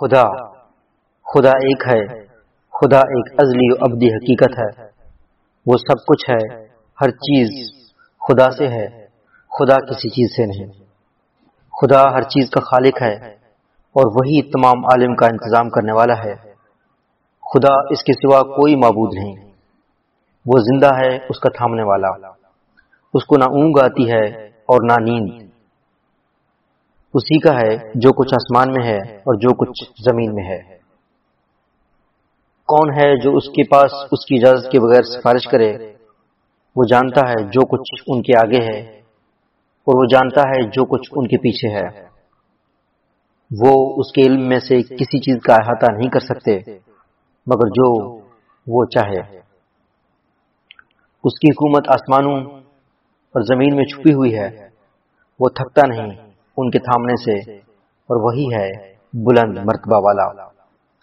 خدا خدا ایک ہے، خدا ایک ازلی و ابدی حقیقت ہے۔ وہ سب کچھ ہے، ہر چیز خدا سے ہے، خدا کسی چیز سے نہیں۔ خدا ہر چیز کا خالق ہے اور وہی تمام عالم کا انتظام کرنے والا ہے۔ خدا اس کے سوا کوئی معبود نہیں۔ وہ زندہ ہے، اس کا تھامنے والا۔ اس کو نہ اونگ آتی ہے اور نہ نیند۔ اسی کا ہے جو کچھ آسمان میں ہے اور جو کچھ زمین میں ہے۔ کون ہے جو اس کے پاس اس کی اجازت کے بغیر سفارش کرے؟ وہ جانتا ہے جو کچھ ان کے آگے ہے اور وہ جانتا ہے جو کچھ ان کے پیچھے ہے۔ وہ اس کے علم میں سے کسی چیز کا احاطہ نہیں کر سکتے، مگر جو وہ چاہے۔ اس کی حکومت آسمانوں اور زمین میں چھپی ہوئی ہے۔ وہ تھکتا نہیں۔ ان کے تھامنے سے۔ اور وہی ہے بلند مرتبہ والا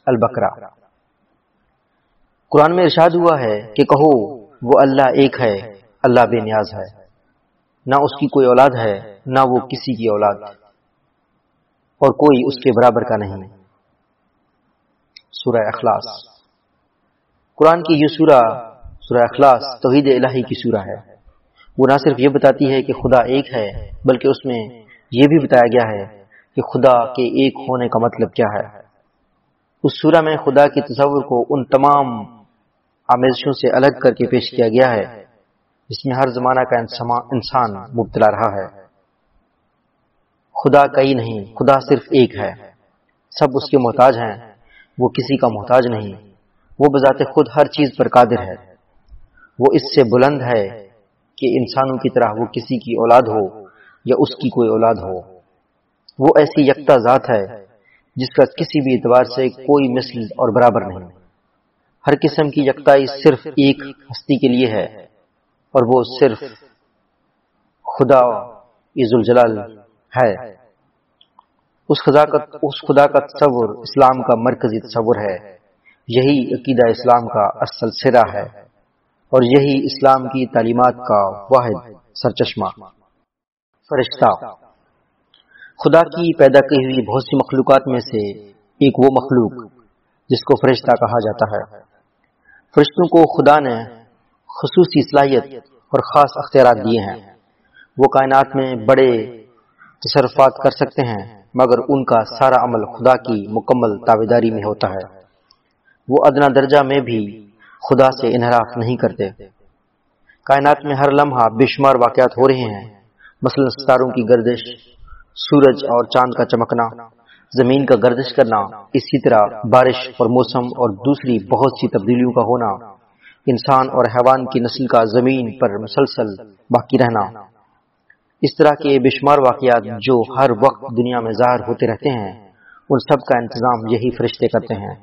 البکرا قرآن میں ارشاد ہوا ہے کہ کہو، وہ اللہ ایک ہے، اللہ بے نیاز ہے۔ نہ اس کی کوئی اولاد ہے، نہ وہ کسی کی اولاد۔ اور کوئی اس کے برابر کا نہیں۔ سورہ اخلاص۔ قرآن کی یہ سورہ سورہ اخلاص توحید الہی کی سورہ ہے۔ وہ نہ صرف یہ بتاتی ہے کہ خدا ایک ہے، بلکہ اس میں یہ بھی بتایا گیا ہے کہ خدا کے ایک ہونے کا مطلب کیا ہے۔ اس سورہ میں خدا کے تصور کو ان تمام آمیزشوں سے الگ کر کے پیش کیا گیا ہے، جس میں ہر زمانہ کا انسان مبتلا رہا ہے۔ خدا کئی نہیں، خدا صرف ایک ہے۔ سب اس کے محتاج ہیں، وہ کسی کا محتاج نہیں۔ وہ بذات خود ہر چیز پر قادر ہے۔ وہ اس سے بلند ہے کہ انسانوں کی طرح وہ کسی کی اولاد ہو۔ یا اس کی کوئی اولاد ہو۔ وہ ایسی یکتا ذات ہے جس کا کسی بھی اعتبار سے کوئی مثل اور برابر نہیں۔ ہر قسم کی یکتائی صرف ایک ہستی کے لیے ہے اور وہ صرف خدا عز الجلال ہے۔ اس خدا کا اس خدا کا تصور اسلام کا مرکزی تصور ہے۔ یہی عقیدہ اسلام کا اصل سرا ہے اور یہی اسلام کی تعلیمات کا واحد سرچشمہ۔ فرشتہ۔ خدا کی پیدا کی ہوئی بہت سی مخلوقات میں سے ایک وہ مخلوق جس کو فرشتہ کہا جاتا ہے۔ فرشتوں کو خدا نے خصوصی صلاحیت اور خاص اختیارات دیے ہیں۔ وہ کائنات میں بڑے تصرفات کر سکتے ہیں، مگر ان کا سارا عمل خدا کی مکمل تابے میں ہوتا ہے۔ وہ ادنا درجہ میں بھی خدا سے انحراف نہیں کرتے۔ کائنات میں ہر لمحہ بے شمار واقعات ہو رہے ہیں۔ مثلا ستاروں کی گردش، سورج اور چاند کا چمکنا، زمین کا گردش کرنا، اسی طرح بارش اور موسم اور دوسری بہت سی تبدیلیوں کا ہونا، انسان اور حیوان کی نسل کا زمین پر مسلسل باقی رہنا۔ اس طرح کے بے شمار واقعات جو ہر وقت دنیا میں ظاہر ہوتے رہتے ہیں، ان سب کا انتظام یہی فرشتے کرتے ہیں۔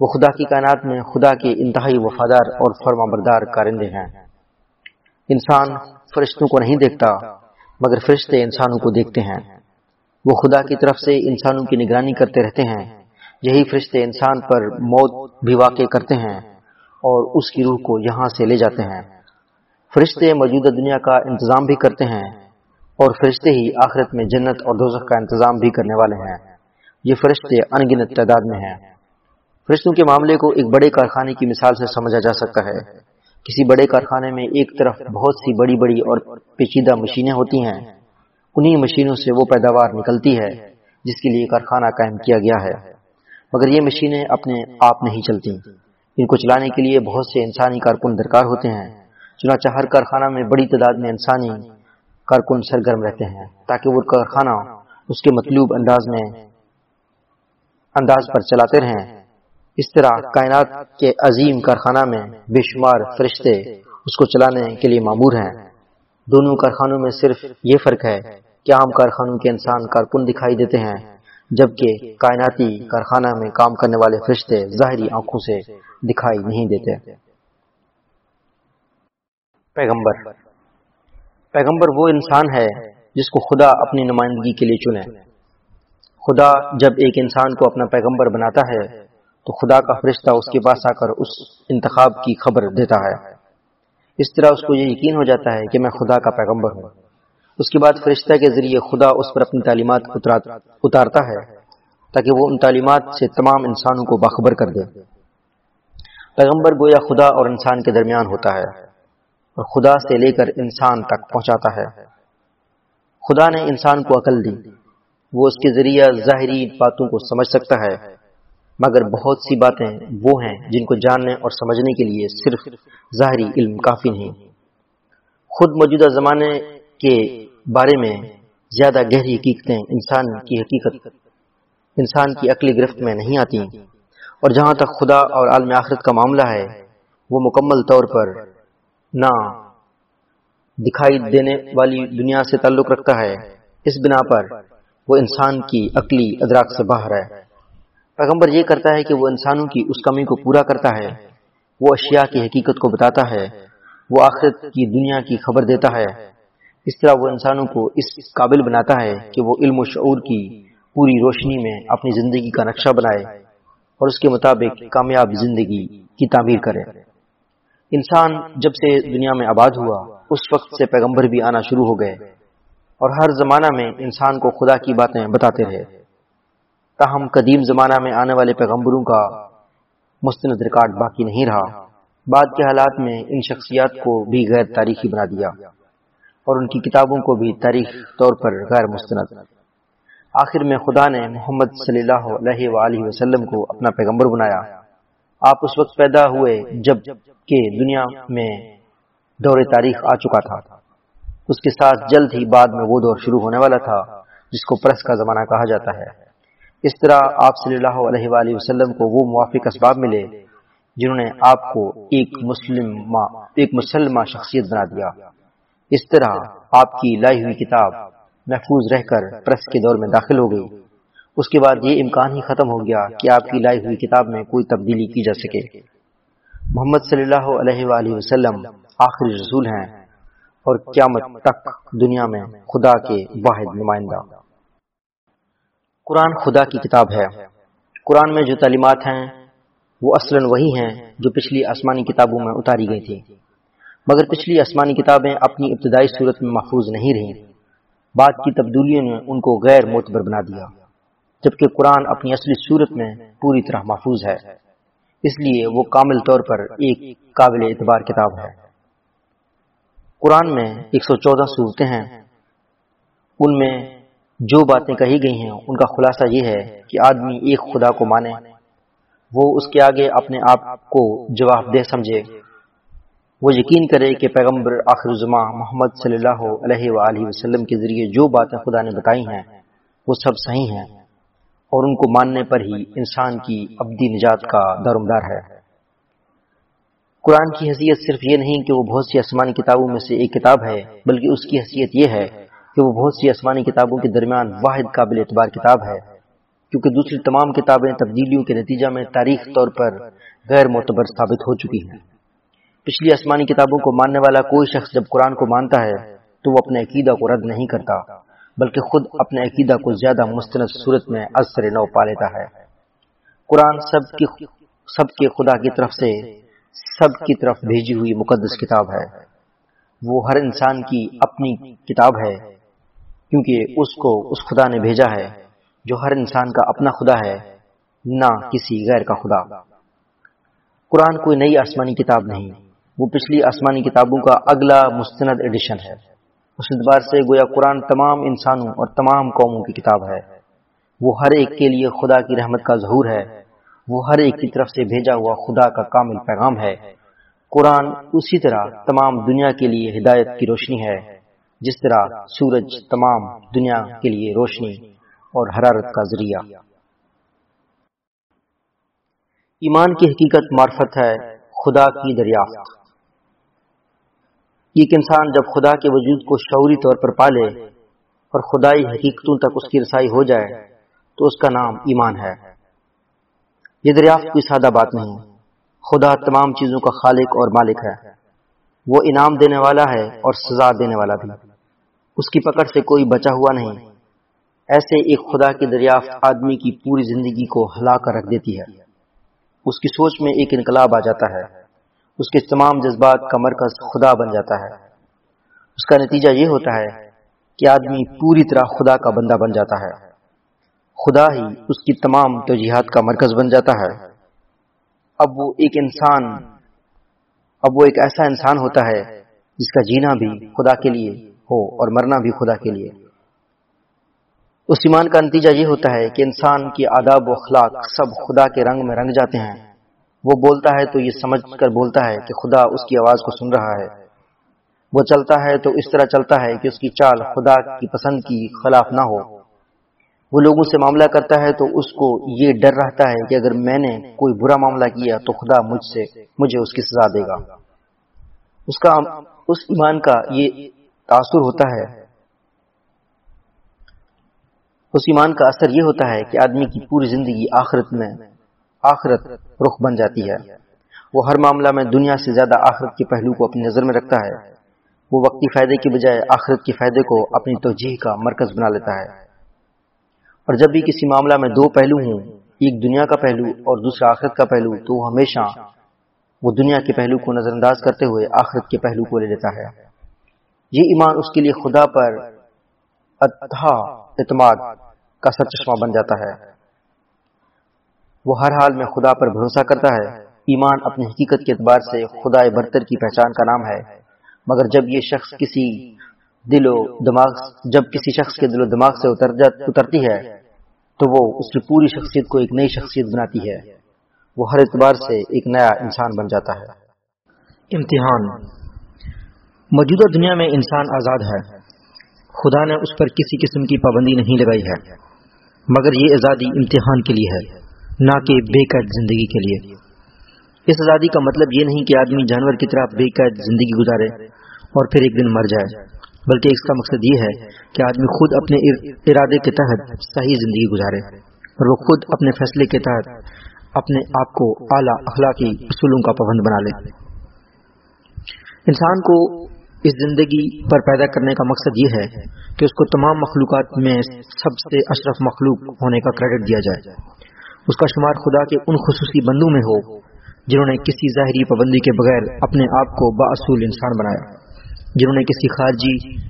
وہ خدا کی کائنات میں خدا کے انتہائی وفادار اور فرما بردار کارندے ہیں۔ انسان فرشتوں کو نہیں دیکھتا مگر فرشتے انسانوں کو دیکھتے ہیں۔ وہ خدا کی طرف سے انسانوں کی نگرانی کرتے رہتے ہیں۔ یہی فرشتے انسان پر موت بھی واقع کرتے ہیں اور اس کی روح کو یہاں سے لے جاتے ہیں۔ فرشتے موجودہ دنیا کا انتظام بھی کرتے ہیں اور فرشتے ہی آخرت میں جنت اور دوزخ کا انتظام بھی کرنے والے ہیں۔ یہ فرشتے انگنت تعداد میں ہیں۔ فرشتوں کے معاملے کو ایک بڑے کارخانے کی مثال سے سمجھا جا سکتا ہے۔ کسی بڑے کارخانے میں ایک طرف بہت سی بڑی بڑی اور پیچیدہ مشینیں ہوتی ہیں، انہی مشینوں سے وہ پیداوار نکلتی ہے، جس کے لیے کارخانہ قائم کیا گیا ہے۔ مگر یہ مشینیں اپنے آپ نہیں چلتی ان کو چلانے کے لیے بہت سے انسانی کارکن درکار ہوتے ہیں۔ چنانچہ ہر کارخانہ میں بڑی تعداد میں انسانی کارکن سرگرم رہتے ہیں، تاکہ وہ کارخانہ اس کے مطلوب انداز میں انداز پر چلاتے رہیں۔ اس طرح کائنات کے عظیم کارخانہ میں بے شمار فرشتے اس کو چلانے کے لیے معمور ہیں۔ دونوں کارخانوں میں صرف یہ فرق ہے کہ عام کارخانوں کے انسان کارکن دکھائی دیتے ہیں، جبکہ کائناتی کارخانہ میں کام کرنے والے فرشتے ظاہری آنکھوں سے دکھائی نہیں دیتے۔ پیغمبر پیغمبر وہ انسان ہے جس کو خدا اپنی نمائندگی کے لیے چنے۔ خدا جب ایک انسان کو اپنا پیغمبر بناتا ہے تو خدا کا فرشتہ اس کے پاس آ کر اس انتخاب کی خبر دیتا ہے۔ اس طرح اس کو یہ یقین ہو جاتا ہے کہ میں خدا کا پیغمبر ہوں۔ اس کے بعد فرشتہ کے ذریعے خدا اس پر اپنی تعلیمات اتارتا ہے تاکہ وہ ان تعلیمات سے تمام انسانوں کو باخبر کر دے۔ پیغمبر گویا خدا اور انسان کے درمیان ہوتا ہے اور خدا سے لے کر انسان تک پہنچاتا ہے۔ خدا نے انسان کو عقل دی۔ وہ اس کے ذریعہ ظاہری باتوں کو سمجھ سکتا ہے۔ مگر بہت سی باتیں وہ ہیں جن کو جاننے اور سمجھنے کے لیے صرف ظاہری علم کافی نہیں۔ خود موجودہ زمانے کے بارے میں زیادہ گہری حقیقتیں انسان کی حقیقت، انسان کی عقلی گرفت میں نہیں آتی اور جہاں تک خدا اور عالم آخرت کا معاملہ ہے، وہ مکمل طور پر نہ دکھائی دینے والی دنیا سے تعلق رکھتا ہے۔ اس بنا پر وہ انسان کی عقلی ادراک سے باہر ہے۔ پیغمبر یہ کرتا ہے کہ وہ انسانوں کی اس کمی کو پورا کرتا ہے۔ وہ اشیاء کی حقیقت کو بتاتا ہے۔ وہ آخرت کی دنیا کی خبر دیتا ہے۔ اس طرح وہ انسانوں کو اس قابل بناتا ہے کہ وہ علم و شعور کی پوری روشنی میں اپنی زندگی کا نقشہ بنائے اور اس کے مطابق کامیاب زندگی کی تعمیر کرے۔ انسان جب سے دنیا میں آباد ہوا، اس وقت سے پیغمبر بھی آنا شروع ہو گئے اور ہر زمانہ میں انسان کو خدا کی باتیں بتاتے رہے۔ تاہم قدیم زمانہ میں آنے والے پیغمبروں کا مستند ریکارڈ باقی نہیں رہا۔ بعد کے حالات میں ان شخصیات کو بھی غیر تاریخی بنا دیا اور ان کی کتابوں کو بھی تاریخ طور پر غیر مستند۔ آخر میں خدا نے محمد صلی اللہ علیہ وآلہ وسلم کو اپنا پیغمبر بنایا۔ آپ اس وقت پیدا ہوئے جبکہ دنیا میں دور تاریخ آ چکا تھا۔ اس کے ساتھ جلد ہی بعد میں وہ دور شروع ہونے والا تھا، جس کو پرس کا زمانہ کہا جاتا ہے۔ اس طرح آپ صلی اللہ علیہ وآلہ وسلم کو وہ موافق اسباب ملے جنہوں نے آپ کو ایک مسلم ایک مسلمہ شخصیت بنا دیا۔ اس طرح آپ کی لائی ہوئی کتاب محفوظ رہ کر پرس کے دور میں داخل ہو گئی۔ اس کے بعد یہ امکان ہی ختم ہو گیا کہ آپ کی لائی ہوئی کتاب میں کوئی تبدیلی کی جا سکے۔ محمد صلی اللہ علیہ وآلہ وسلم آخری رسول ہیں اور قیامت تک دنیا میں خدا کے واحد نمائندہ۔ قرآن خدا کی کتاب ہے۔ قرآن میں جو تعلیمات ہیں، وہ اصلا وہی ہیں جو پچھلی آسمانی کتابوں میں اتاری گئی تھی۔ مگر پچھلی آسمانی کتابیں اپنی ابتدائی صورت میں محفوظ نہیں رہیں۔ بعد کی تبدیلیوں نے ان کو غیر معتبر بنا دیا۔ جبکہ قرآن اپنی اصلی صورت میں پوری طرح محفوظ ہے۔ اس لیے وہ کامل طور پر ایک قابل اعتبار کتاب ہے۔ قرآن میں ایک سو چودہ صورتیں ہیں۔ ان میں جو باتیں کہی گئی ہیں، ان کا خلاصہ یہ ہے کہ آدمی ایک خدا کو مانے۔ وہ اس کے آگے اپنے آپ کو جواب دہ سمجھے۔ وہ یقین کرے کہ پیغمبر آخر الزما محمد صلی اللہ علیہ وآلہ وسلم کے ذریعے جو باتیں خدا نے بتائی ہیں، وہ سب صحیح ہیں۔ اور ان کو ماننے پر ہی انسان کی ابدی نجات کا درمدار ہے۔ قرآن کی حیثیت صرف یہ نہیں کہ وہ بہت سی آسمانی کتابوں میں سے ایک کتاب ہے، بلکہ اس کی حیثیت یہ ہے کہ وہ بہت سی آسمانی کتابوں کے درمیان واحد قابل اعتبار کتاب ہے، کیونکہ دوسری تمام کتابیں تبدیلیوں کے نتیجہ میں تاریخ طور پر غیر معتبر ثابت ہو چکی ہیں۔ پچھلی آسمانی کتابوں کو ماننے والا کوئی شخص جب قرآن کو مانتا ہے، تو وہ اپنے عقیدہ کو رد نہیں کرتا، بلکہ خود اپنے عقیدہ کو زیادہ مستند صورت میں اثر نو پا لیتا ہے۔ قرآن سب کی سب کے خدا کی طرف سے سب کی طرف بھیجی ہوئی مقدس کتاب ہے۔ وہ ہر انسان کی اپنی کتاب ہے۔ کیونکہ اس کو اس خدا نے بھیجا ہے، جو ہر انسان کا اپنا خدا ہے، نہ کسی غیر کا خدا۔ قرآن کوئی نئی آسمانی کتاب نہیں، وہ پچھلی آسمانی کتابوں کا اگلا مستند ایڈیشن ہے۔ اس اعتبار سے گویا قرآن تمام انسانوں اور تمام قوموں کی کتاب ہے۔ وہ ہر ایک کے لیے خدا کی رحمت کا ظہور ہے۔ وہ ہر ایک کی طرف سے بھیجا ہوا خدا کا کامل پیغام ہے۔ قرآن اسی طرح تمام دنیا کے لیے ہدایت کی روشنی ہے۔ جس طرح سورج تمام دنیا کے لیے روشنی اور حرارت کا ذریعہ۔ ایمان کی حقیقت معرفت ہے خدا کی دریافت۔ ایک انسان جب خدا کے وجود کو شعوری طور پر پالے اور خدائی حقیقتوں تک اس کی رسائی ہو جائے تو اس کا نام ایمان ہے۔ یہ دریافت کوئی سادہ بات نہیں۔ خدا تمام چیزوں کا خالق اور مالک ہے۔ وہ انعام دینے والا ہے اور سزا دینے والا بھی۔ اس کی پکڑ سے کوئی بچا ہوا نہیں۔ ایسے ایک خدا کی دریافت آدمی کی پوری زندگی کو ہلا کر رکھ دیتی ہے۔ اس کی سوچ میں ایک انقلاب آ جاتا ہے۔ اس کے تمام جذبات کا مرکز خدا بن جاتا ہے۔ اس کا نتیجہ یہ ہوتا ہے کہ آدمی پوری طرح خدا کا بندہ بن جاتا ہے۔ خدا ہی اس کی تمام توجیحات کا مرکز بن جاتا ہے۔ اب وہ ایک انسان، اب وہ ایک ایسا انسان ہوتا ہے جس کا جینا بھی خدا کے لیے ہو اور مرنا بھی خدا کے لیے۔ اس ایمان کا نتیجہ یہ ہوتا ہے کہ انسان کی آداب و اخلاق سب خدا کے رنگ میں رنگ جاتے ہیں۔ وہ بولتا ہے تو یہ سمجھ کر بولتا ہے کہ خدا اس کی آواز کو سن رہا ہے۔ وہ چلتا ہے تو اس طرح چلتا ہے کہ اس کی چال خدا کی پسند کی خلاف نہ ہو۔ وہ لوگوں سے معاملہ کرتا ہے تو اس کو یہ ڈر رہتا ہے کہ اگر میں نے کوئی برا معاملہ کیا تو خدا مجھ سے، مجھے اس کی سزا دے گا۔ اس کا، اس ایمان کا یہ تاثر ہوتا ہے۔ اس ایمان کا اثر یہ ہوتا ہے کہ آدمی کی پوری زندگی آخرت میں آخرت رخ بن جاتی ہے۔ وہ ہر معاملہ میں دنیا سے زیادہ آخرت کے پہلو کو اپنی نظر میں رکھتا ہے۔ وہ وقتی فائدے کی بجائے آخرت کے فائدے کو اپنی توجہ کا مرکز بنا لیتا ہے۔ اور جب بھی کسی معاملہ میں دو پہلو ہوں، ایک دنیا کا پہلو اور دوسرا آخرت کا پہلو، تو وہ ہمیشہ وہ دنیا کے پہلو کو نظر انداز کرتے ہوئے آخرت کے پہلو کو لے لیتا ہے۔ یہ ایمان اس کے لیے خدا پر اعتماد کا سر چشمہ بن جاتا ہے۔ وہ ہر حال میں خدا پر بھروسہ کرتا ہے۔ ایمان اپنی حقیقت کے اعتبار سے خدا برتر کی پہچان کا نام ہے۔ مگر جب یہ شخص کسی دل و دماغ جب کسی شخص کے دل و دماغ سے اترتی ہے، تو وہ اس کی پوری شخصیت کو ایک نئی شخصیت بناتی ہے۔ وہ ہر اعتبار سے ایک نیا انسان بن جاتا ہے۔ امتحان۔ موجودہ دنیا میں انسان آزاد ہے۔ خدا نے اس پر کسی قسم کی پابندی نہیں لگائی ہے۔ مگر یہ آزادی امتحان کے لیے ہے، نہ کہ بے قید زندگی کے لیے۔ اس آزادی کا مطلب یہ نہیں کہ آدمی جانور کی طرح بے قید زندگی گزارے اور پھر ایک دن مر جائے، بلکہ اس کا مقصد یہ ہے کہ آدمی خود اپنے ارادے کے تحت صحیح زندگی گزارے اور وہ خود اپنے فیصلے کے تحت اپنے آپ کو اعلیٰ اخلاقی اصولوں کا پابند بنا لے۔ انسان کو اس زندگی پر پیدا کرنے کا مقصد یہ ہے کہ اس کو تمام مخلوقات میں سب سے اشرف مخلوق ہونے کا کریڈٹ دیا جائے۔ اس کا شمار خدا کے ان خصوصی بندوں میں ہو جنہوں نے کسی ظاہری پابندی کے بغیر اپنے آپ کو باصول انسان بنایا، جنہوں نے کسی خارجی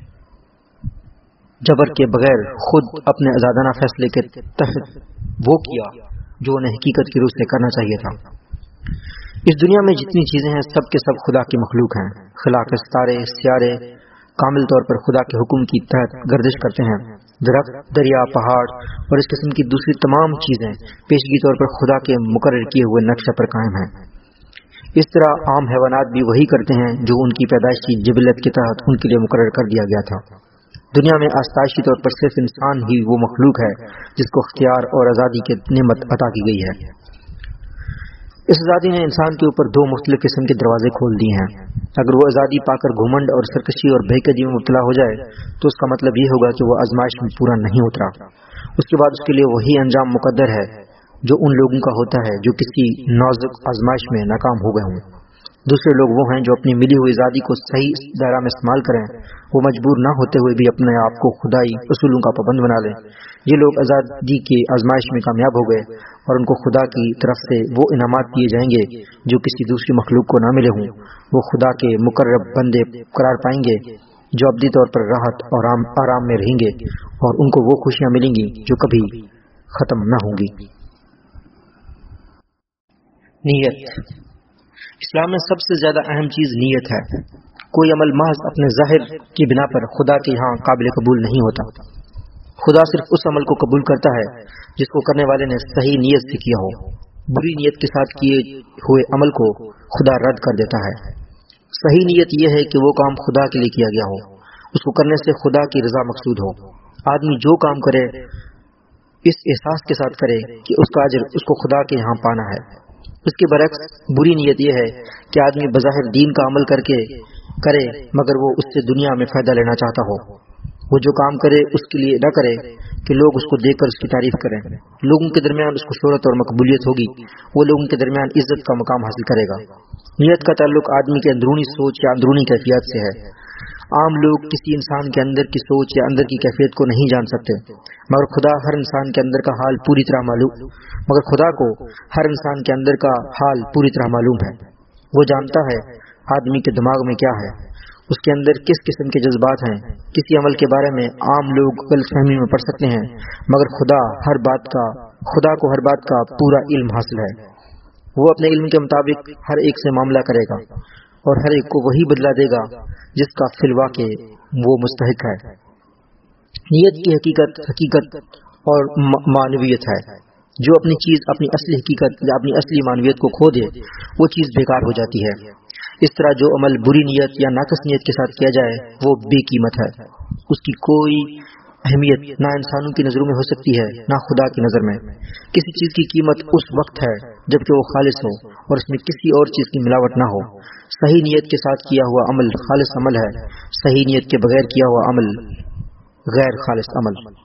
جبر کے بغیر خود اپنے آزادانہ فیصلے کے تحت وہ کیا جو انہیں حقیقت کی روح سے کرنا چاہیے تھا۔ اس دنیا میں جتنی چیزیں ہیں، سب کے سب خدا کی مخلوق ہیں۔ خلا کے ستارے، سیارے، کامل طور پر خدا کے حکم کی تحت گردش کرتے ہیں۔ درخت، دریا، پہاڑ اور اس قسم کی دوسری تمام چیزیں پیشگی طور پر خدا کے مقرر کیے ہوئے نقشے پر قائم ہیں۔ اس طرح عام حیوانات بھی وہی کرتے ہیں جو ان کی پیدائشی جبلت کے تحت ان کے لیے مقرر کر دیا گیا تھا۔ دنیا میں آستائشی طور پر صرف انسان ہی وہ مخلوق ہے جس کو اختیار اور آزادی کی نعمت عطا کی گئی ہے۔ اس آزادی نے انسان کے اوپر دو مختلف قسم کے دروازے کھول دیے ہیں۔ اگر وہ آزادی پا کر گھومنڈ اور سرکشی اور بےقدی میں مبتلا ہو جائے، تو اس کا مطلب یہ ہوگا کہ وہ آزمائش میں پورا نہیں اترا۔ اس کے بعد اس کے لیے وہی انجام مقدر ہے جو ان لوگوں کا ہوتا ہے جو کسی نازک آزمائش میں ناکام ہو گئے ہوں۔ دوسرے لوگ وہ ہیں جو اپنی ملی ہوئی آزادی کو صحیح دائرہ میں استعمال کریں۔ وہ مجبور نہ ہوتے ہوئے بھی اپنے آپ کو خدائی اصولوں کا پابند بنا لیں۔ یہ لوگ آزادی کی آزمائش میں کامیاب ہو گئے اور ان کو خدا کی طرف سے وہ انعامات دیے جائیں گے جو کسی دوسری مخلوق کو نہ ملے ہوں۔ وہ خدا کے مقرر بندے قرار پائیں گے جو ابدی طور پر راحت اور آرام میں رہیں گے اور ان کو وہ خوشیاں ملیں گی جو کبھی ختم نہ ہوں گی۔ نیت اسلام میں سب سے زیادہ اہم چیز نیت ہے۔ کوئی عمل محض اپنے ظاہر کی بنا پر خدا کے یہاں قابل قبول نہیں ہوتا۔ خدا صرف اس عمل کو قبول کرتا ہے جس کو کرنے والے نے صحیح نیت سے کیا ہو۔ بری نیت کے ساتھ کیے ہوئے عمل کو خدا رد کر دیتا ہے۔ صحیح نیت یہ ہے کہ وہ کام خدا کے لیے کیا گیا ہو۔ اس کو کرنے سے خدا کی رضا مقصود ہو۔ آدمی جو کام کرے، اس احساس کے ساتھ کرے کہ اس کا اجر اس کو خدا کے یہاں پانا ہے۔ اس کے برعکس بری نیت یہ ہے کہ آدمی بظاہر دین کا عمل کر کے کرے، مگر وہ اس سے دنیا میں فائدہ لینا چاہتا ہو۔ وہ جو کام کرے، اس کے لیے نہ کرے کہ لوگ اس کو دیکھ کر اس کی تعریف کریں۔ لوگوں کے درمیان اس کو شہرت اور مقبولیت ہوگی۔ وہ لوگوں کے درمیان عزت کا مقام حاصل کرے گا۔ نیت کا تعلق آدمی کے اندرونی سوچ یا اندرونی کیفیات سے ہے۔ عام لوگ کسی انسان کے اندر کی سوچ یا اندر کی کیفیت کو نہیں جان سکتے۔ مگر خدا ہر انسان کے اندر کا حال پوری طرح معلوم۔ مگر خدا کو ہر انسان کے اندر کا حال پوری طرح معلوم ہے۔ وہ جانتا ہے آدمی کے دماغ میں کیا ہے۔ اس کے اندر کس قسم کے جذبات ہیں۔ کسی عمل کے بارے میں عام لوگ غلط فہمی میں پڑھ سکتے ہیں۔ مگر خدا ہر بات کا، خدا کو ہر بات کا پورا علم حاصل ہے۔ وہ اپنے علم کے مطابق ہر ایک سے معاملہ کرے گا۔ اور ہر ایک کو وہی بدلا دے گا جس کا فلوا کے وہ مستحق ہے۔ نیت کی حقیقت حقیقت اور معنویت ہے۔ جو اپنی چیز اپنی اصلی حقیقت یا اپنی اصلی معنویت کو کھو دے، وہ چیز بیکار ہو جاتی ہے۔ اس طرح جو عمل بری نیت یا ناقص نیت کے ساتھ کیا جائے، وہ بے قیمت ہے۔ اس کی کوئی اہمیت نہ انسانوں کی نظروں میں ہو سکتی ہے نہ خدا کی نظر میں۔ کسی چیز کی قیمت اس وقت ہے جبکہ وہ خالص ہو اور اس میں کسی اور چیز کی ملاوٹ نہ ہو۔ صحیح نیت کے ساتھ کیا ہوا عمل خالص عمل ہے، صحیح نیت کے بغیر کیا ہوا عمل غیر خالص عمل۔